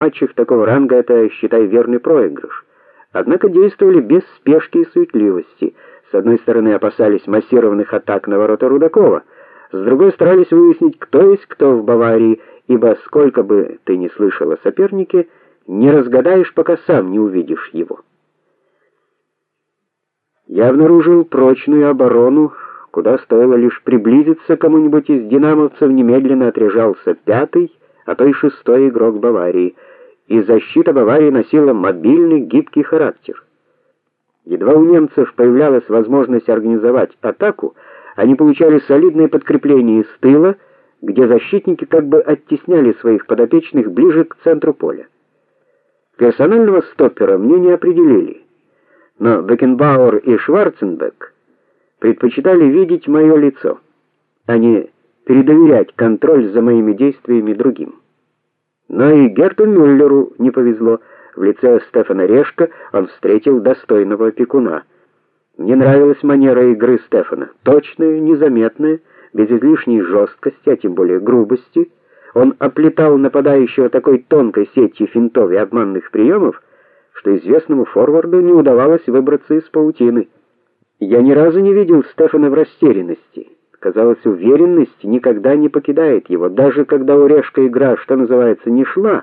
матчах такого ранга это, считай, верный проигрыш. Однако действовали без спешки и суетливости. С одной стороны, опасались массированных атак на ворота Рудакова, с другой старались выяснить, кто есть кто в Баварии, ибо сколько бы ты ни слышал о сопернике, не разгадаешь, пока сам не увидишь его. Я обнаружил прочную оборону, куда стоило лишь приблизиться кому-нибудь из динамовцев, немедленно отряжался пятый, а то и шестой игрок Баварии, и защита Баварии носила мобильный, гибкий характер. Едва у немцев появлялась возможность организовать атаку, они получали солидное подкрепление из тыла, где защитники как бы оттесняли своих подопечных ближе к центру поля. Персонального стоппера мне не определили, но Бекенбауэр и Шварценбек предпочитали видеть мое лицо, а не передоверять контроль за моими действиями другим. Но и Герту Мюллеру не повезло. В лице Стефана Решка он встретил достойного опекуна. Мне нравилась манера игры Стефана, точная, незаметная, без излишней жесткости, а тем более грубости. Он оплетал нападающего такой тонкой сетью финтов и обманных приемов, что известному форварду не удавалось выбраться из паутины. Я ни разу не видел Стефана в растерянности. Казалось, уверенность никогда не покидает его, даже когда у Решка игра, что называется, не шла.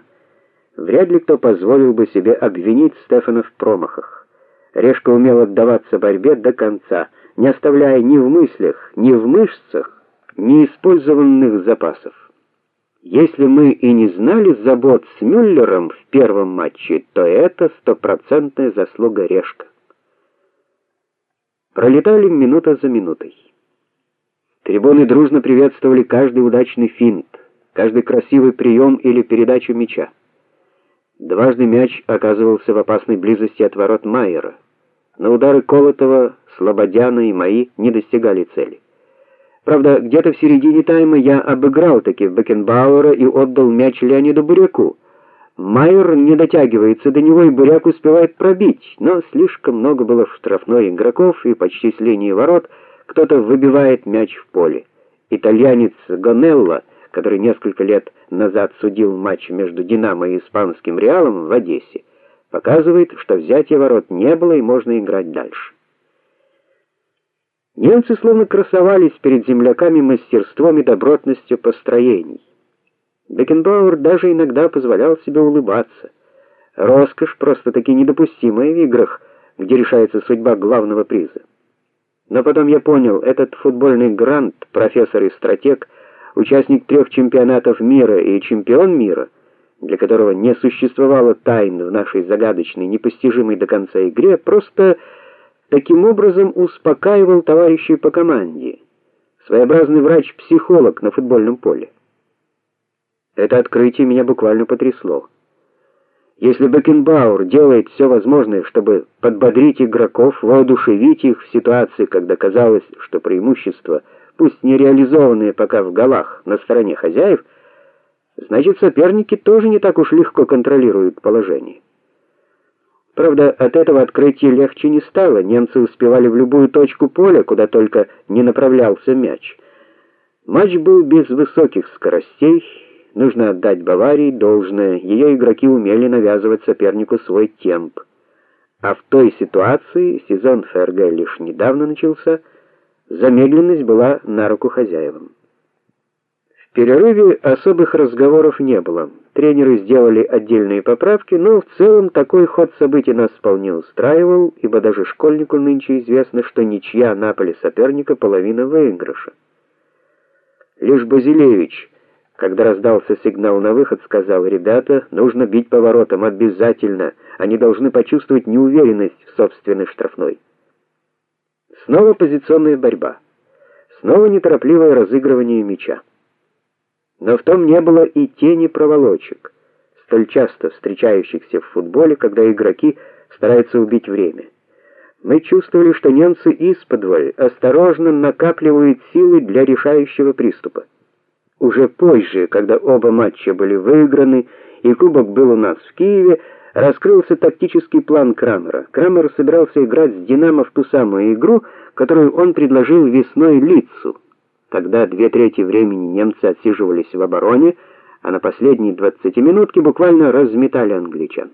Вряд ли кто позволил бы себе обвинить Стефана в промахах. Решка умел отдаваться борьбе до конца, не оставляя ни в мыслях, ни в мышцах неиспользованных запасов. Если мы и не знали забот с Мюллером в первом матче, то это стопроцентная заслуга Решка. Пролетали минута за минутой. Трибуны дружно приветствовали каждый удачный финт, каждый красивый прием или передачу мяча. Дважды мяч оказывался в опасной близости от ворот Майера. Но удары Колотова, Слободяна и мои не достигали цели. Правда, где-то в середине тайма я обыграл таки Бекенбауэра и отдал мяч Леониду Буряку. Майер не дотягивается до него, и Буряк успевает пробить, но слишком много было в штрафной игроков, и почти с линии ворот — кто-то выбивает мяч в поле. Итальянец Гонелло, который несколько лет назад судил матч между Динамо и испанским Реалом в Одессе, показывает, что взятия ворот не было и можно играть дальше. Немцы словно красовались перед земляками мастерством и добротностью построений. Бекенбауэр даже иногда позволял себе улыбаться. Роскошь просто-таки недопустимая в играх, где решается судьба главного приза. Но потом я понял, этот футбольный грант, профессор и стратег, участник трех чемпионатов мира и чемпион мира, для которого не существовало тайн в нашей загадочной, непостижимой до конца игре, просто таким образом успокаивал товарищей по команде. Своеобразный врач-психолог на футбольном поле. Это открытие меня буквально потрясло. Если Бекенбауэр делает все возможное, чтобы подбодрить игроков, воодушевить их в ситуации, когда казалось, что преимущество, пусть не реализованное пока в голах, на стороне хозяев, значит, соперники тоже не так уж легко контролируют положение. Правда, от этого открытия легче не стало. Немцы успевали в любую точку поля, куда только не направлялся мяч. Матч был без высоких скоростей, Нужно отдать Баварии должное, ее игроки умели навязывать сопернику свой темп. А в той ситуации сезон ФРГ лишь недавно начался, замедленность была на руку хозяевам. В перерыве особых разговоров не было. Тренеры сделали отдельные поправки, но в целом такой ход событий нас вполне устраивал, ибо даже школьнику нынче известно, что ничья на поле соперника половина выигрыша. Лишь Базилевич когда раздался сигнал на выход, сказал: "Ребята, нужно бить поворотом обязательно. Они должны почувствовать неуверенность в собственной штрафной". Снова позиционная борьба. Снова неторопливое разыгрывание мяча. Но в том не было и тени проволочек, столь часто встречающихся в футболе, когда игроки стараются убить время. Мы чувствовали, что немцы исподволь осторожно накапливают силы для решающего приступа. Уже позже, когда оба матча были выиграны и кубок был у нас в Киеве, раскрылся тактический план Крамера. Крамер собирался играть с Динамо в ту самую игру, которую он предложил весной Лицу. Тогда две трети времени немцы отсиживались в обороне, а на последней двадцатиминутке буквально разметали англичан.